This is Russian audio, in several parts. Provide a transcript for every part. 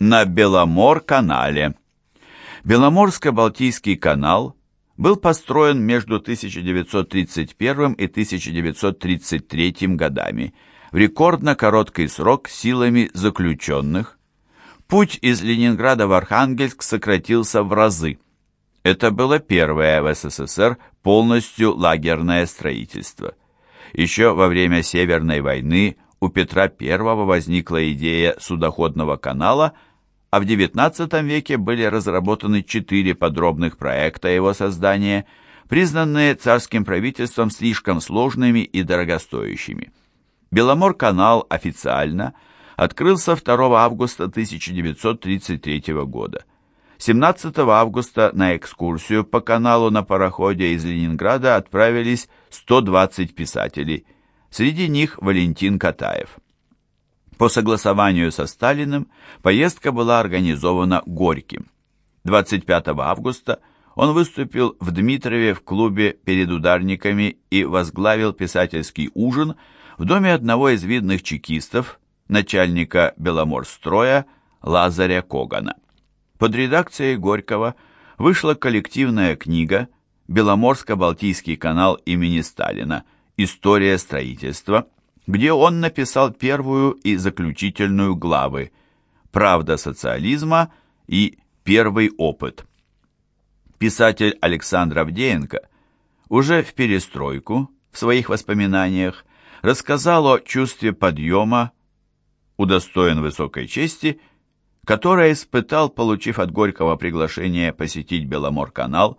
на Беломор-канале. Беломорско-Балтийский канал был построен между 1931 и 1933 годами в рекордно короткий срок силами заключенных. Путь из Ленинграда в Архангельск сократился в разы. Это было первое в СССР полностью лагерное строительство. Еще во время Северной войны у Петра I возникла идея судоходного канала, а в XIX веке были разработаны четыре подробных проекта его создания, признанные царским правительством слишком сложными и дорогостоящими. Беломор-канал официально открылся 2 августа 1933 года. 17 августа на экскурсию по каналу на пароходе из Ленинграда отправились 120 писателей, среди них Валентин Катаев. По согласованию со Сталиным поездка была организована Горьким. 25 августа он выступил в Дмитрове в клубе перед ударниками и возглавил писательский ужин в доме одного из видных чекистов, начальника Беломорстроя Лазаря Когана. Под редакцией Горького вышла коллективная книга «Беломорско-Балтийский канал имени Сталина. История строительства», где он написал первую и заключительную главы «Правда социализма» и «Первый опыт». Писатель Александр Авдеенко уже в перестройку в своих воспоминаниях рассказал о чувстве подъема, удостоен высокой чести которое испытал, получив от Горького приглашение посетить Беломор-канал,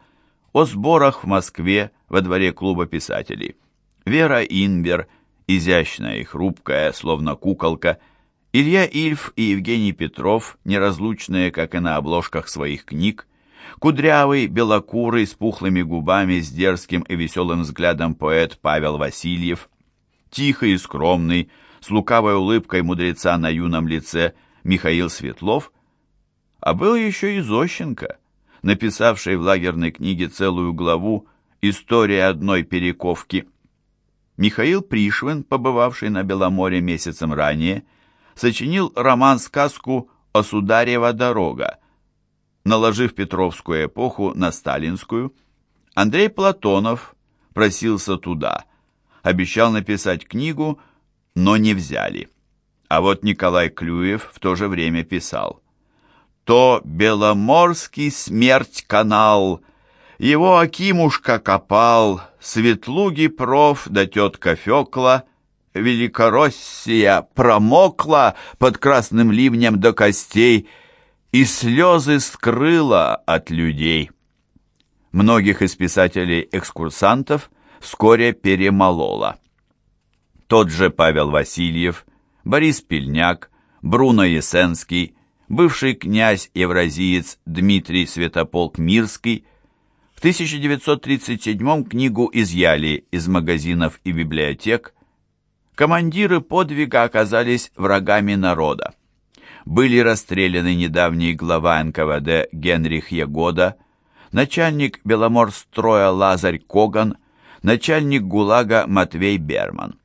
о сборах в Москве во дворе клуба писателей. Вера Инбер, изящная и хрупкая, словно куколка, Илья Ильф и Евгений Петров, неразлучные, как и на обложках своих книг, кудрявый, белокурый, с пухлыми губами, с дерзким и веселым взглядом поэт Павел Васильев, тихий и скромный, с лукавой улыбкой мудреца на юном лице – Михаил Светлов, а был еще и Зощенко, написавший в лагерной книге целую главу «История одной перековки». Михаил Пришвин, побывавший на Беломоре месяцем ранее, сочинил роман-сказку о «Осударева дорога», наложив Петровскую эпоху на сталинскую. Андрей Платонов просился туда, обещал написать книгу, но не взяли. А вот Николай Клюев в то же время писал. «То Беломорский смерть-канал, его Акимушка копал, Светлуги проф да тетка Фекла, Великороссия промокла под красным ливнем до костей и слезы скрыла от людей». Многих из писателей-экскурсантов вскоре перемолола. Тот же Павел Васильев – Борис Пельняк, Бруно Есенский, бывший князь-евразиец Дмитрий Святополк Мирский. В 1937 книгу изъяли из магазинов и библиотек. Командиры подвига оказались врагами народа. Были расстреляны недавний глава НКВД Генрих Ягода, начальник Беломорстроя Лазарь Коган, начальник ГУЛАГа Матвей Берман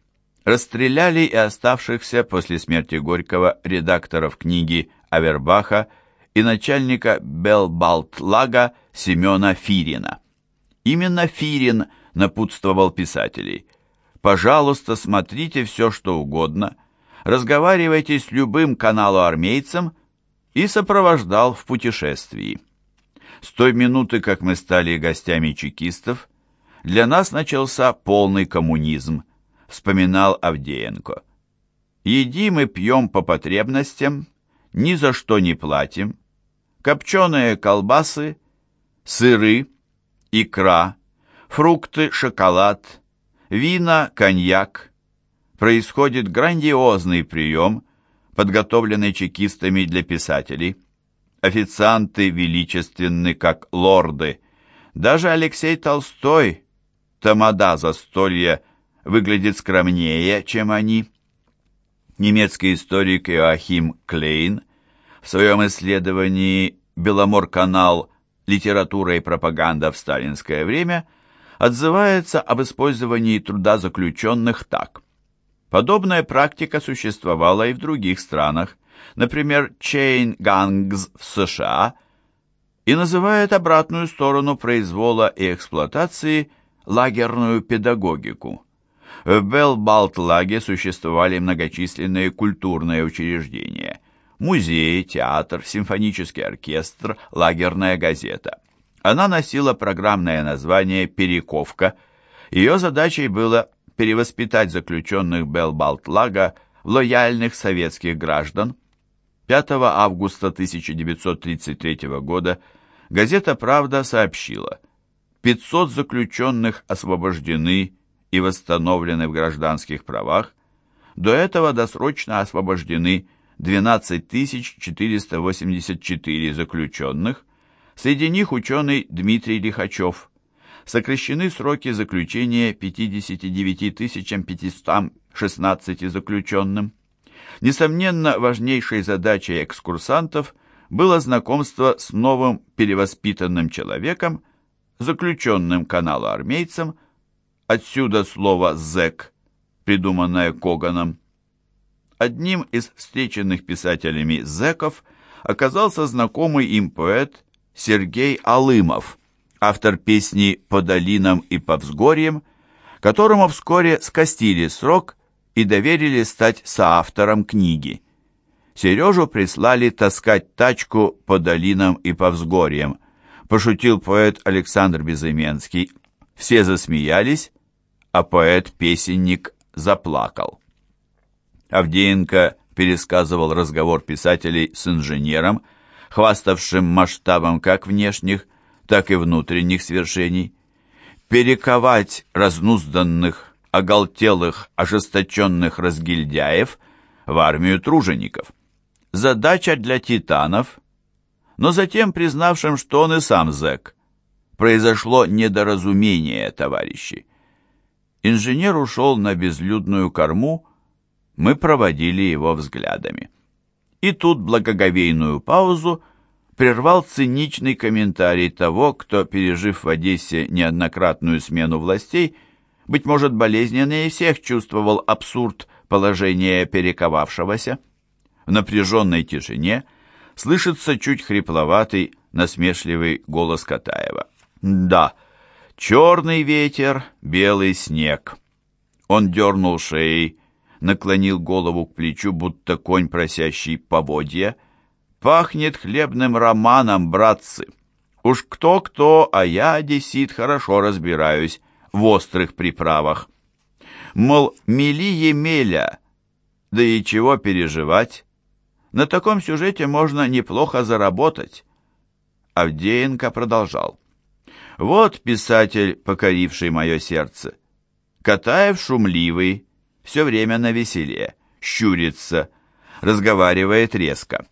расстреляли и оставшихся после смерти Горького редакторов книги Авербаха и начальника Белбалтлага Семена Фирина. Именно Фирин напутствовал писателей. «Пожалуйста, смотрите все, что угодно, разговаривайте с любым каналу-армейцем» и сопровождал в путешествии. С той минуты, как мы стали гостями чекистов, для нас начался полный коммунизм – вспоминал Авдеенко. «Едим и пьем по потребностям, ни за что не платим. Копченые колбасы, сыры, икра, фрукты, шоколад, вина, коньяк. Происходит грандиозный прием, подготовленный чекистами для писателей. Официанты величественны, как лорды. Даже Алексей Толстой, тамада застолья, выглядит скромнее, чем они. Немецкий историк Иоахим Клейн в своем исследовании «Беломор-канал. Литература и пропаганда в сталинское время» отзывается об использовании труда заключенных так. Подобная практика существовала и в других странах, например, Chain Gangs в США, и называет обратную сторону произвола и эксплуатации лагерную педагогику. В Белбалт-лаге существовали многочисленные культурные учреждения – музей, театр, симфонический оркестр, лагерная газета. Она носила программное название «Перековка». Ее задачей было перевоспитать заключенных Белбалт-лага в лояльных советских граждан. 5 августа 1933 года газета «Правда» сообщила, 500 заключенных освобождены и восстановлены в гражданских правах, до этого досрочно освобождены 12 484 заключенных, среди них ученый Дмитрий Лихачев. Сокращены сроки заключения 59 516 заключенным. Несомненно, важнейшей задачей экскурсантов было знакомство с новым перевоспитанным человеком, заключенным каналу-армейцем, Отсюда слово «зэк», придуманное Коганом. Одним из встреченных писателями зэков оказался знакомый им поэт Сергей Алымов, автор песни «По долинам и по взгорьям», которому вскоре скостили срок и доверили стать соавтором книги. Сережу прислали таскать тачку по долинам и по взгорьям, пошутил поэт Александр Безыменский. Все засмеялись, а поэт-песенник заплакал. Авдеенко пересказывал разговор писателей с инженером, хваставшим масштабом как внешних, так и внутренних свершений. Перековать разнузданных, оголтелых, ожесточенных разгильдяев в армию тружеников. Задача для титанов, но затем признавшим, что он и сам зэк. Произошло недоразумение, товарищи. Инженер ушел на безлюдную корму, мы проводили его взглядами. И тут благоговейную паузу прервал циничный комментарий того, кто, пережив в Одессе неоднократную смену властей, быть может, болезненнее всех чувствовал абсурд положения перековавшегося. В напряженной тишине слышится чуть хрипловатый, насмешливый голос Катаева. «Да, — Черный ветер, белый снег. Он дернул шеей, наклонил голову к плечу, будто конь, просящий поводья. Пахнет хлебным романом, братцы. Уж кто-кто, а я, одессит, хорошо разбираюсь в острых приправах. Мол, мели емеля, да и чего переживать? На таком сюжете можно неплохо заработать. Авдеенко продолжал. Вот писатель, покоривший мое сердце. Катаев шумливый, все время на веселе, щурится, разговаривает резко.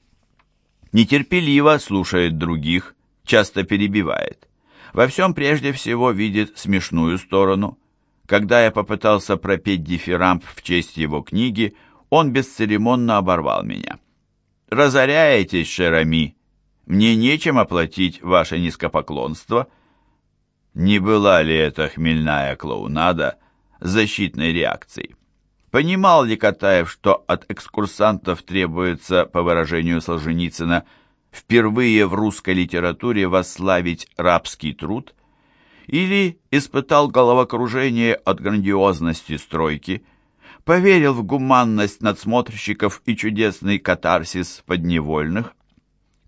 Нетерпеливо слушает других, часто перебивает. Во всем прежде всего видит смешную сторону. Когда я попытался пропеть дифирамб в честь его книги, он бесцеремонно оборвал меня. «Разоряетесь, Шерами, мне нечем оплатить ваше низкопоклонство», не была ли это хмельная клоунада защитной реакцией? Понимал ли Катаев, что от экскурсантов требуется, по выражению Солженицына, впервые в русской литературе восславить рабский труд? Или испытал головокружение от грандиозности стройки, поверил в гуманность надсмотрщиков и чудесный катарсис подневольных?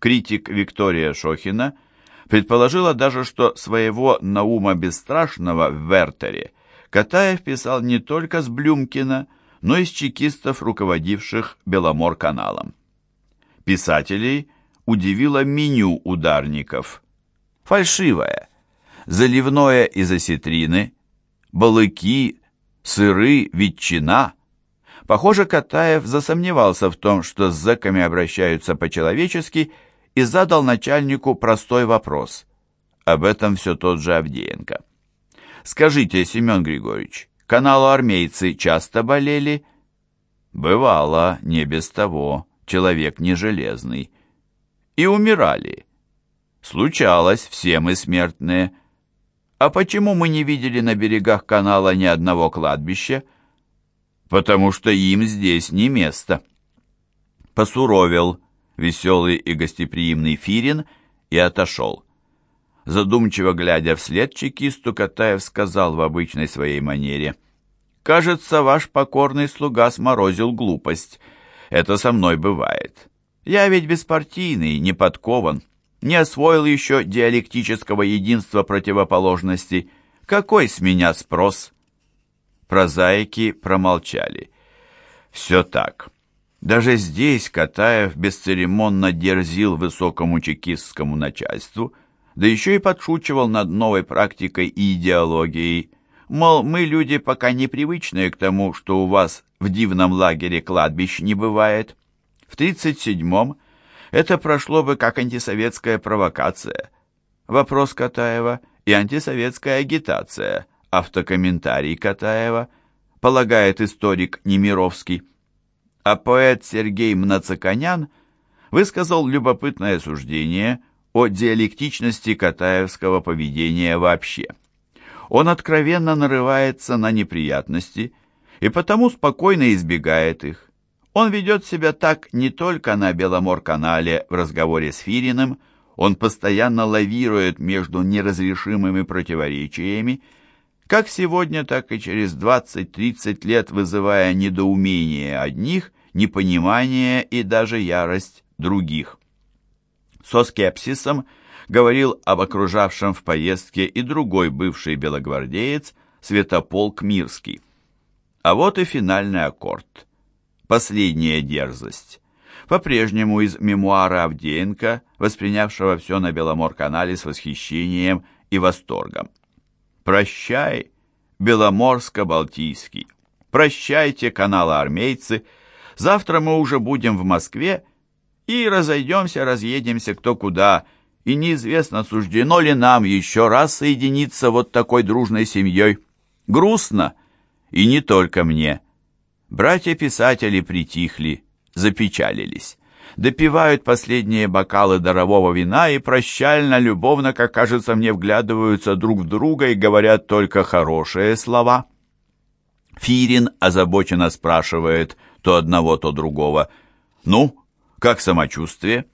Критик Виктория Шохина – Предположила даже, что своего Наума Бесстрашного в Вертере Катаев писал не только с Блюмкина, но и с чекистов, руководивших Беломор-каналом. Писателей удивило меню ударников. Фальшивое, заливное из осетрины, балыки, сыры, ветчина. Похоже, Катаев засомневался в том, что с зэками обращаются по-человечески – и задал начальнику простой вопрос. Об этом все тот же Авдеенко. «Скажите, Семен Григорьевич, каналу армейцы часто болели?» «Бывало, не без того, человек не железный». «И умирали?» «Случалось, все мы смертные». «А почему мы не видели на берегах канала ни одного кладбища?» «Потому что им здесь не место». Посуровел веселый и гостеприимный Фирин и отошел. Задумчиво глядя вслед чекисту, Катаев сказал в обычной своей манере, «Кажется, ваш покорный слуга сморозил глупость. Это со мной бывает. Я ведь беспартийный, не подкован, не освоил еще диалектического единства противоположностей. Какой с меня спрос?» Прозаики промолчали. «Все так». Даже здесь Катаев бесцеремонно дерзил высокому чекистскому начальству, да еще и подшучивал над новой практикой и идеологией. Мол, мы люди пока непривычные к тому, что у вас в дивном лагере кладбищ не бывает. В 37-м это прошло бы как антисоветская провокация. Вопрос Катаева и антисоветская агитация, автокомментарий Катаева, полагает историк Немировский а поэт Сергей Мнацаканян высказал любопытное суждение о диалектичности катаевского поведения вообще. Он откровенно нарывается на неприятности и потому спокойно избегает их. Он ведет себя так не только на Беломор-канале в разговоре с Фириным, он постоянно лавирует между неразрешимыми противоречиями, как сегодня, так и через 20-30 лет вызывая недоумение одних непонимание и даже ярость других. Со скепсисом говорил об окружавшем в поездке и другой бывший белогвардеец Святополк Мирский. А вот и финальный аккорд. Последняя дерзость. По-прежнему из мемуара Авдеенко, воспринявшего все на Беломор-канале с восхищением и восторгом. «Прощай, Беломорско-Балтийский! Прощайте, каналы-армейцы!» Завтра мы уже будем в Москве и разойдемся, разъедемся кто куда, и неизвестно, суждено ли нам еще раз соединиться вот такой дружной семьей. Грустно, и не только мне. Братья-писатели притихли, запечалились. Допивают последние бокалы дарового вина и прощально, любовно, как кажется мне, вглядываются друг в друга и говорят только хорошие слова. Фирин озабоченно спрашивает, то одного, то другого. «Ну, как самочувствие?»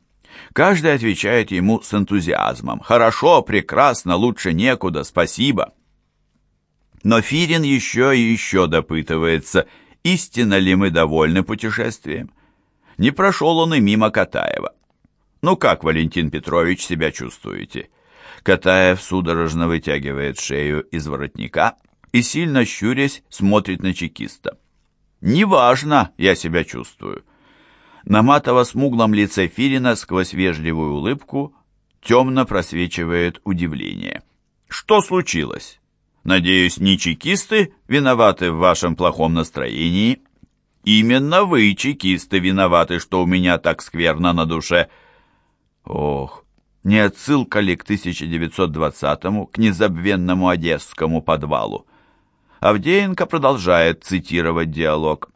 Каждый отвечает ему с энтузиазмом. «Хорошо, прекрасно, лучше некуда, спасибо». Но Фирин еще и еще допытывается, истинно ли мы довольны путешествием. Не прошел он и мимо Катаева. «Ну как, Валентин Петрович, себя чувствуете?» Катаев судорожно вытягивает шею из воротника и, сильно щурясь, смотрит на чекиста. «Неважно, я себя чувствую». На матово-смуглом лице Филина сквозь вежливую улыбку темно просвечивает удивление. «Что случилось? Надеюсь, не чекисты виноваты в вашем плохом настроении?» «Именно вы, чекисты, виноваты, что у меня так скверно на душе». «Ох, не отсылка ли к 1920-му, к незабвенному одесскому подвалу?» Авдеенко продолжает цитировать диалог.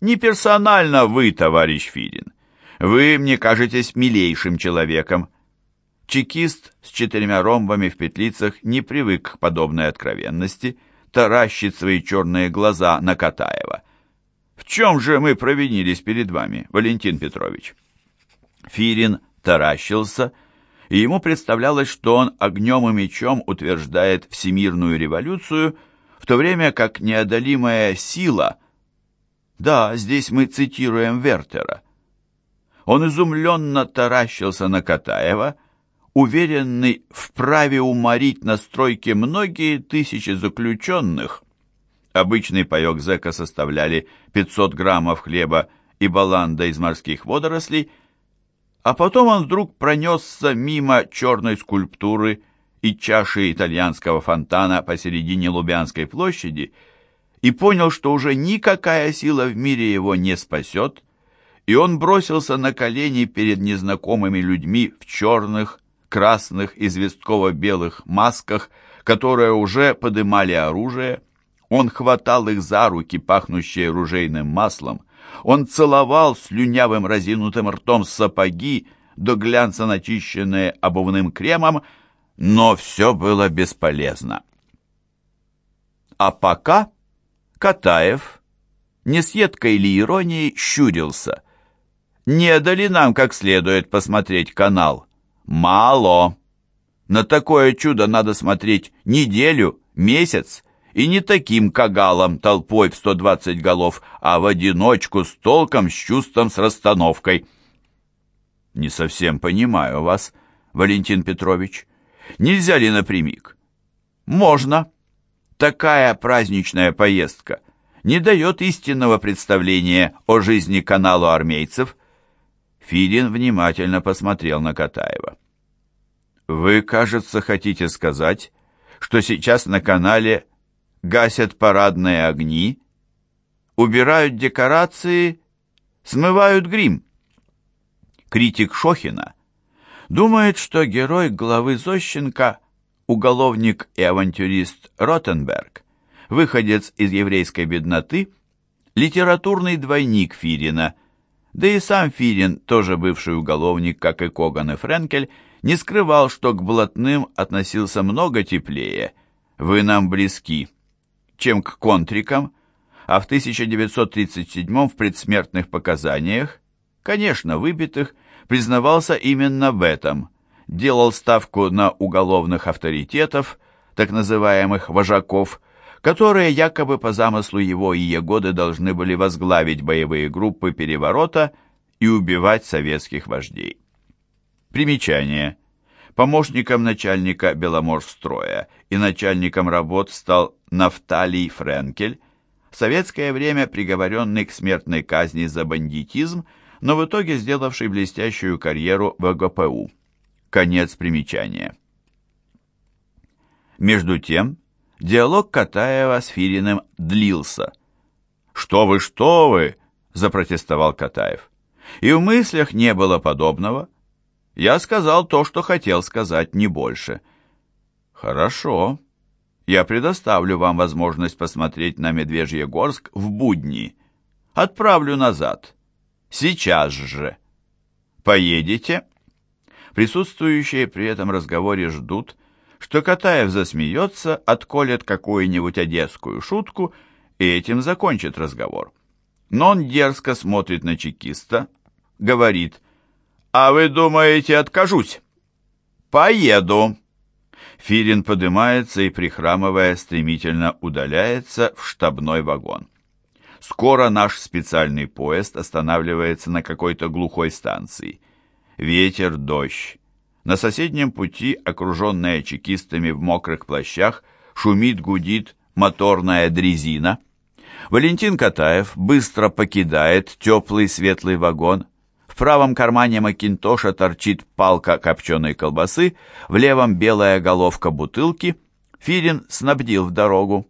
«Не персонально вы, товарищ Филин. Вы мне кажетесь милейшим человеком». Чекист с четырьмя ромбами в петлицах не привык к подобной откровенности, таращит свои черные глаза на Катаева. «В чем же мы провинились перед вами, Валентин Петрович?» Фирин таращился, и ему представлялось, что он огнем и мечом утверждает всемирную революцию – в то время как неодолимая сила... Да, здесь мы цитируем Вертера. Он изумленно таращился на Катаева, уверенный в праве уморить на стройке многие тысячи заключенных. Обычный паек зэка составляли 500 граммов хлеба и баланда из морских водорослей, а потом он вдруг пронесся мимо черной скульптуры и чаши итальянского фонтана посередине Лубянской площади и понял, что уже никакая сила в мире его не спасет, и он бросился на колени перед незнакомыми людьми в черных, красных, известково-белых масках, которые уже подымали оружие. Он хватал их за руки, пахнущие ружейным маслом. Он целовал слюнявым разинутым ртом сапоги, до глянца начищенные обувным кремом, но все было бесполезно. А пока Катаев, не с едкой или иронией, щурился. Не дали нам как следует посмотреть канал? Мало. На такое чудо надо смотреть неделю, месяц, и не таким кагалом толпой в 120 голов, а в одиночку с толком, с чувством, с расстановкой. Не совсем понимаю вас, Валентин Петрович. Нельзя ли напрямик? Можно. Такая праздничная поездка не дает истинного представления о жизни каналу армейцев. Филин внимательно посмотрел на Катаева. Вы, кажется, хотите сказать, что сейчас на канале гасят парадные огни, убирают декорации, смывают грим. Критик Шохина думает, что герой главы Зощенко, уголовник и авантюрист Ротенберг, выходец из еврейской бедноты, литературный двойник Фирина, да и сам Фирин, тоже бывший уголовник, как и Коган и Френкель, не скрывал, что к блатным относился много теплее. «Вы нам близки», чем к контрикам, а в 1937 в предсмертных показаниях, конечно, выбитых, признавался именно в этом, делал ставку на уголовных авторитетов, так называемых «вожаков», которые якобы по замыслу его и Егоды должны были возглавить боевые группы переворота и убивать советских вождей. Примечание. Помощником начальника Беломорстроя и начальником работ стал Нафталий Френкель, в советское время приговоренный к смертной казни за бандитизм, но в итоге сделавший блестящую карьеру в ГПУ. Конец примечания. Между тем, диалог Катаева с Фириным длился. «Что вы, что вы!» – запротестовал Катаев. «И в мыслях не было подобного». Я сказал то, что хотел сказать, не больше. Хорошо. Я предоставлю вам возможность посмотреть на Медвежьегорск в будни. Отправлю назад. Сейчас же. Поедете? Присутствующие при этом разговоре ждут, что Катаев засмеется, отколет какую-нибудь одесскую шутку и этим закончит разговор. Но он дерзко смотрит на чекиста, говорит – «А вы думаете, откажусь?» «Поеду!» Филин поднимается и, прихрамывая, стремительно удаляется в штабной вагон. Скоро наш специальный поезд останавливается на какой-то глухой станции. Ветер, дождь. На соседнем пути, окруженная чекистами в мокрых плащах, шумит, гудит моторная дрезина. Валентин Катаев быстро покидает теплый светлый вагон, в правом кармане Макинтоша торчит палка копченой колбасы, в левом белая головка бутылки. Филин снабдил в дорогу.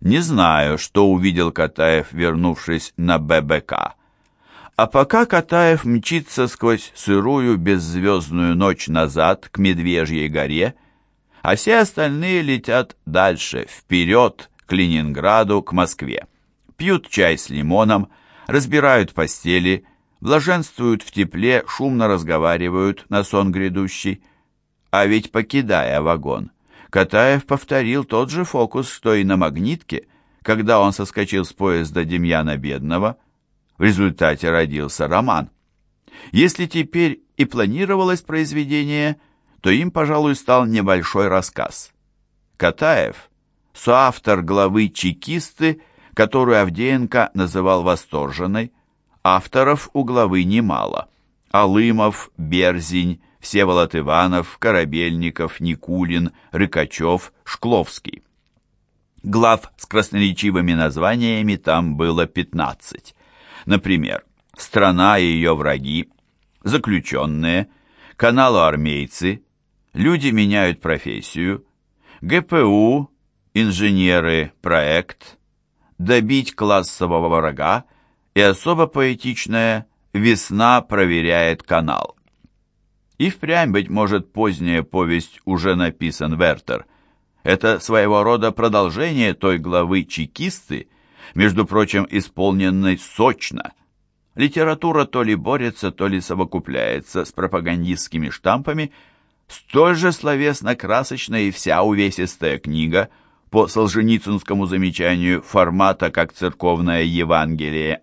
Не знаю, что увидел Катаев, вернувшись на ББК. А пока Катаев мчится сквозь сырую беззвездную ночь назад к Медвежьей горе, а все остальные летят дальше, вперед, к Ленинграду, к Москве. Пьют чай с лимоном, разбирают постели, блаженствуют в тепле, шумно разговаривают на сон грядущий. А ведь, покидая вагон, Катаев повторил тот же фокус, что и на магнитке, когда он соскочил с поезда Демьяна Бедного. В результате родился роман. Если теперь и планировалось произведение, то им, пожалуй, стал небольшой рассказ. Катаев, соавтор главы «Чекисты», которую Авдеенко называл восторженной, Авторов у главы немало. Алымов, Берзинь, Всеволод Иванов, Корабельников, Никулин, Рыкачев, Шкловский. Глав с красноречивыми названиями там было 15. Например, «Страна и ее враги», «Заключенные», «Каналу армейцы», «Люди меняют профессию», ГПУ, «Инженеры, проект», «Добить классового врага», и особо поэтичное «Весна проверяет канал». И впрямь, быть может, поздняя повесть уже написан Вертер. Это своего рода продолжение той главы «Чекисты», между прочим, исполненной сочно. Литература то ли борется, то ли совокупляется с пропагандистскими штампами, столь же словесно-красочная и вся увесистая книга, по Солженицынскому замечанию формата как церковное Евангелие.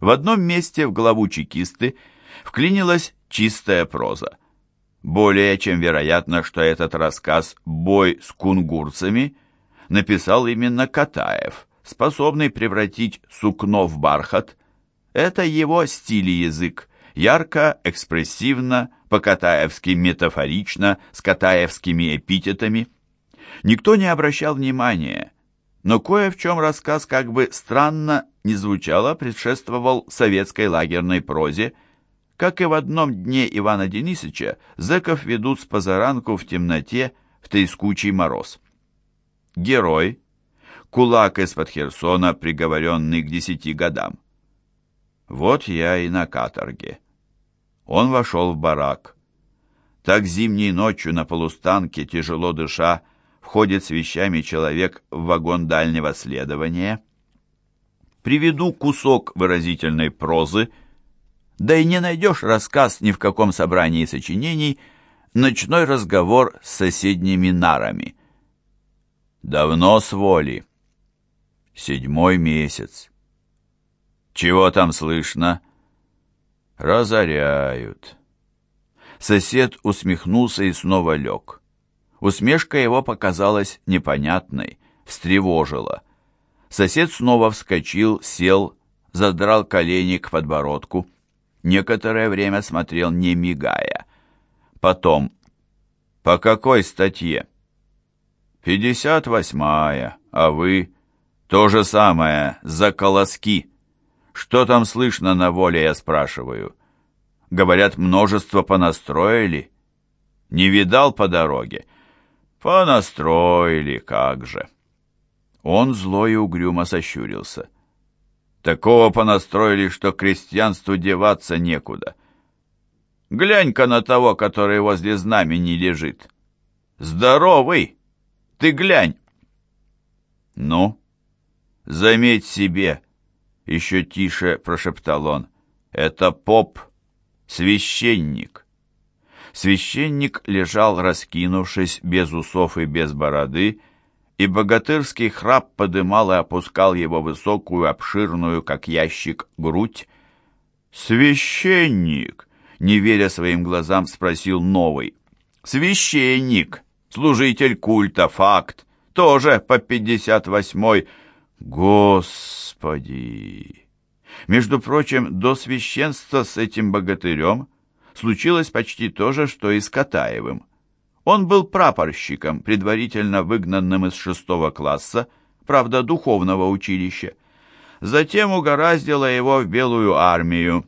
В одном месте в главу чекисты вклинилась чистая проза. Более чем вероятно, что этот рассказ «Бой с кунгурцами» написал именно Катаев, способный превратить сукно в бархат. Это его стиль и язык, ярко, экспрессивно, по-катаевски метафорично, с катаевскими эпитетами. Никто не обращал внимания, но кое в чем рассказ как бы странно не звучало, предшествовал советской лагерной прозе, как и в одном дне Ивана Денисовича, зэков ведут с позаранку в темноте в трескучий мороз. Герой, кулак из-под Херсона, приговоренный к десяти годам. Вот я и на каторге. Он вошел в барак. Так зимней ночью на полустанке, тяжело дыша, входит с вещами человек в вагон дальнего следования. Приведу кусок выразительной прозы, да и не найдешь рассказ ни в каком собрании сочинений, ночной разговор с соседними нарами. Давно с воли. Седьмой месяц. Чего там слышно? Разоряют. Сосед усмехнулся и снова лег. Усмешка его показалась непонятной, встревожила. Сосед снова вскочил, сел, задрал колени к подбородку. Некоторое время смотрел, не мигая. Потом, «По какой статье?» «Пятьдесят восьмая, а вы?» «То же самое, за колоски». Что там слышно на воле, я спрашиваю? Говорят, множество понастроили. Не видал по дороге? Понастроили, как же. Он зло и угрюмо сощурился. Такого понастроили, что крестьянству деваться некуда. Глянь-ка на того, который возле знамени лежит. Здоровый! Ты глянь! Ну, заметь себе, еще тише прошептал он. «Это поп, священник». Священник лежал, раскинувшись, без усов и без бороды, и богатырский храп подымал и опускал его высокую, обширную, как ящик, грудь. «Священник!» — не веря своим глазам, спросил новый. «Священник! Служитель культа, факт! Тоже по пятьдесят восьмой!» Господи! Между прочим, до священства с этим богатырем случилось почти то же, что и с Катаевым. Он был прапорщиком, предварительно выгнанным из шестого класса, правда, духовного училища. Затем угораздило его в Белую армию.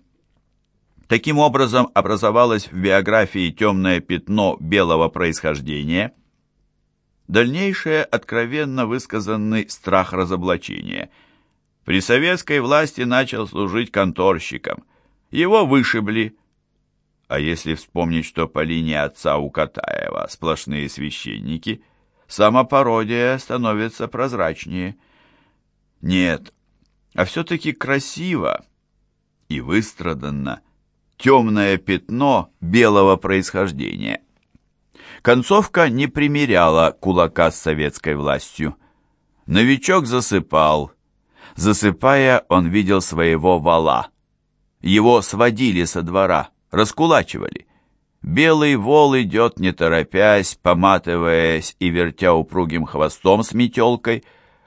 Таким образом, образовалось в биографии темное пятно белого происхождения – Дальнейшее откровенно высказанный страх разоблачения. При советской власти начал служить конторщиком. Его вышибли. А если вспомнить, что по линии отца у Катаева сплошные священники, сама пародия становится прозрачнее. Нет, а все-таки красиво и выстраданно темное пятно белого происхождения. Концовка не примеряла кулака с советской властью. Новичок засыпал. Засыпая, он видел своего вала. Его сводили со двора, раскулачивали. Белый вол идет, не торопясь, поматываясь и вертя упругим хвостом с метелкой.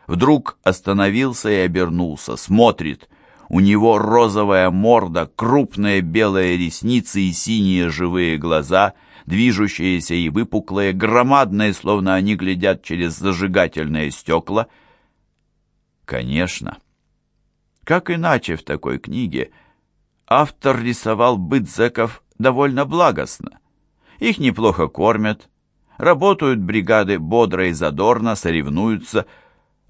Вдруг остановился и обернулся, смотрит. У него розовая морда, крупные белые ресницы и синие живые глаза — движущиеся и выпуклые, громадные, словно они глядят через зажигательные стекла. Конечно. Как иначе в такой книге автор рисовал быт зэков довольно благостно. Их неплохо кормят, работают бригады бодро и задорно, соревнуются,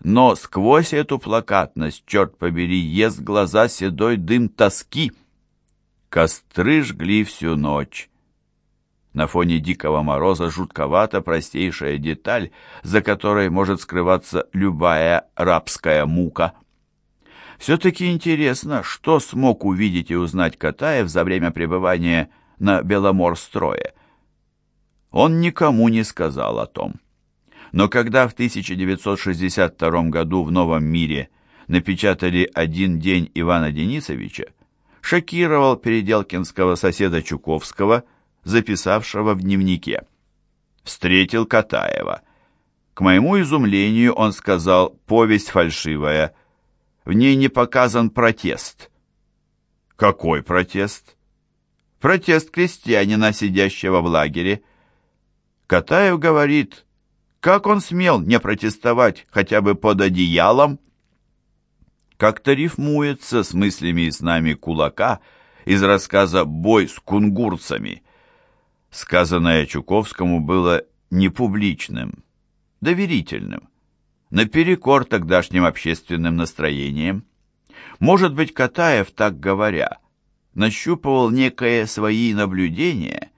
но сквозь эту плакатность, черт побери, ест глаза седой дым тоски. Костры жгли всю ночь. На фоне дикого мороза жутковата простейшая деталь, за которой может скрываться любая рабская мука. Все-таки интересно, что смог увидеть и узнать Катаев за время пребывания на Беломорстрое. Он никому не сказал о том. Но когда в 1962 году в Новом мире напечатали «Один день Ивана Денисовича», шокировал переделкинского соседа Чуковского, записавшего в дневнике. Встретил Катаева. К моему изумлению он сказал «повесть фальшивая», в ней не показан протест. Какой протест? Протест крестьянина, сидящего в лагере. Катаев говорит, как он смел не протестовать хотя бы под одеялом? Как-то рифмуется с мыслями и снами кулака из рассказа «Бой с кунгурцами». Сказанное Чуковскому было не публичным, доверительным, наперекор тогдашним общественным настроениям. Может быть, Катаев, так говоря, нащупывал некое свои наблюдения,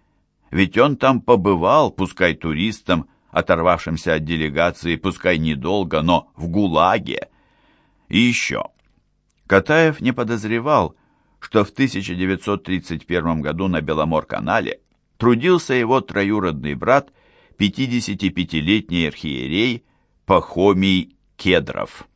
ведь он там побывал, пускай туристом, оторвавшимся от делегации, пускай недолго, но в ГУЛАГе. И еще. Катаев не подозревал, что в 1931 году на Беломор-канале трудился его троюродный брат, 55-летний архиерей Пахомий Кедров.